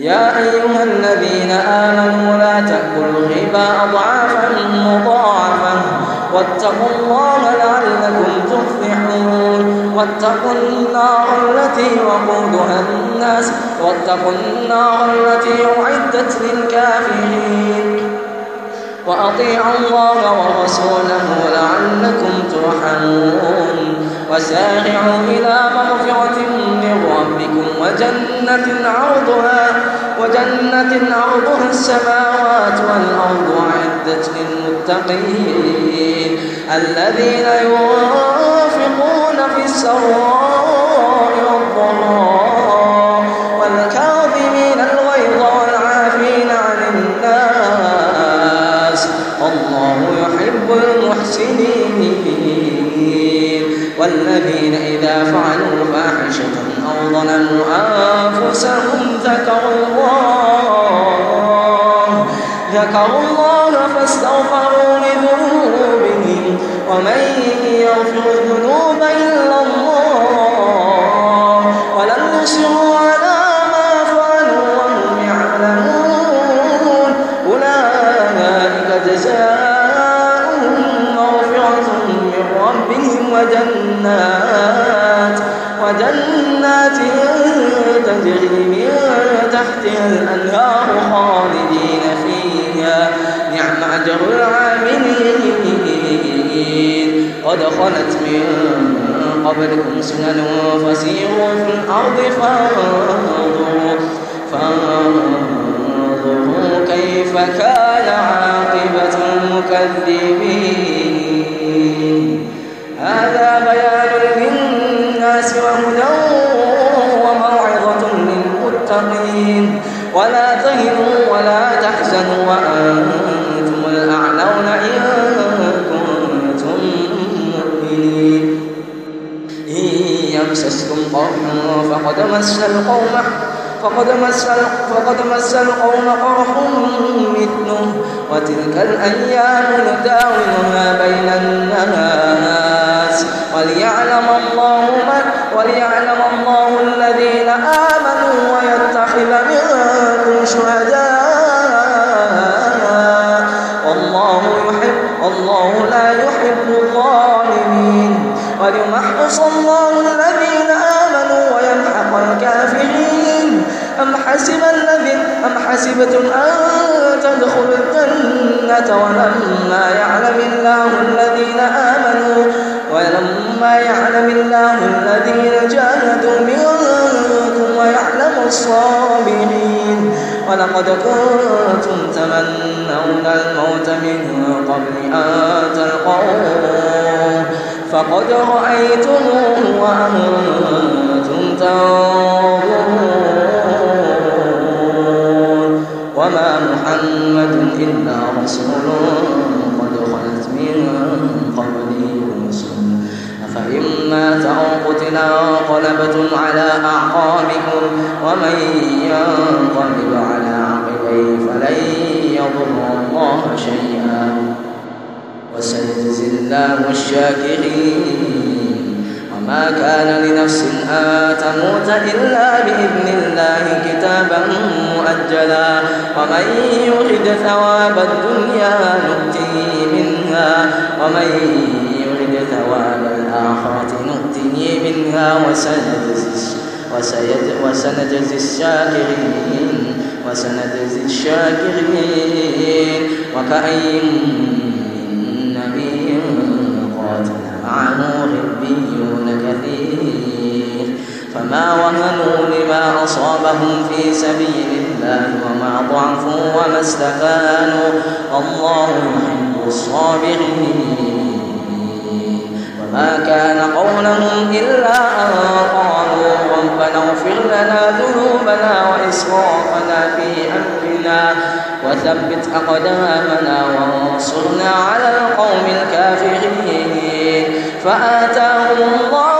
يا أيها الذين آمنوا لا تأكلوا الربا أضعافا مضاعفة واتقوا الله لعلكم تفلحون. واتقوا النار التي وقودها الناس، واتقوا النار التي أعدت للكافرين. وأطيعوا الله ورسوله لعلكم ترحمون. وسارعوا إلى مغفرة من ربكم وجنة عرضها. وجنة عرضها السماوات والأرض أعدت للمتقين الذين ينفقون في السراء والضراء والكاظمين الغيظ والعافين عن الناس والله يحب المحسنين والذين إذا فعلوا فاحشة ظلموا أنفسهم ذكروا الله ذكروا الله فاستغفروا لذنوبهم ومن يغفر الذنوب إلا الله ولم يصروا على ما فعلوا وهم يعلمون. أولئك جزاؤهم مغفرة من ربهم وجنات. وجنات تجري من تحتها الأنهار خالدين فيها. نعم أجر العاملين. قد خلت من قبلكم سنن فسيروا في الأرض فانظروا فانظروا كيف كان عاقبة المكذبين. وأنتم الأعلون إن كنتم مؤمنين. إن يمسسكم قرح فقد مس القوم فقد مس فقد مس القوم قرح مثله وتلك الأيام نداولها بين الناس. وليعلم الله من وليعلم الله الذين آمنوا ويتخذ منكم الظالمين وليمحص الله الذين آمنوا ويمحق الكافرين. أم حسب الذين أم حسبتم أن تدخلوا الجنة ولما يعلم الله الذين آمنوا ولما يعلم الله الذين جاهدوا منكم ويعلم الصابرين. ولقد كنتم تمنون الموت من قبل أن تلقوه فقد رأيتموه وأنتم تنظرون وما محمد إلا رسول قد خلت من قبله رسل أفإن مات أو قتل انقلبتم على أعقابكم ومن ينقلب على عقبيه فلن يضر الله شيئا. الله الشاكرين وما كان لنفس أن تموت إلا بإذن الله كتابا مؤجلا. ومن يرد ثواب الدنيا نؤتيه منها. ومن يرد ثواب الآخرة نؤتيه منها. وسنجزي وسنجزي الشاكرين. وسنجزي الشاكرين. وكأي فما وهنوا لما أصابهم في سبيل الله وما ضعفوا وما استكانوا الله يحب الصابرين وما كان قولهم إلا أن قالوا ربنا اغفر لنا ذنوبنا وإسرافنا في أمرنا وثبت أقدامنا وانصرنا على القوم الكافرين فآتاهم الله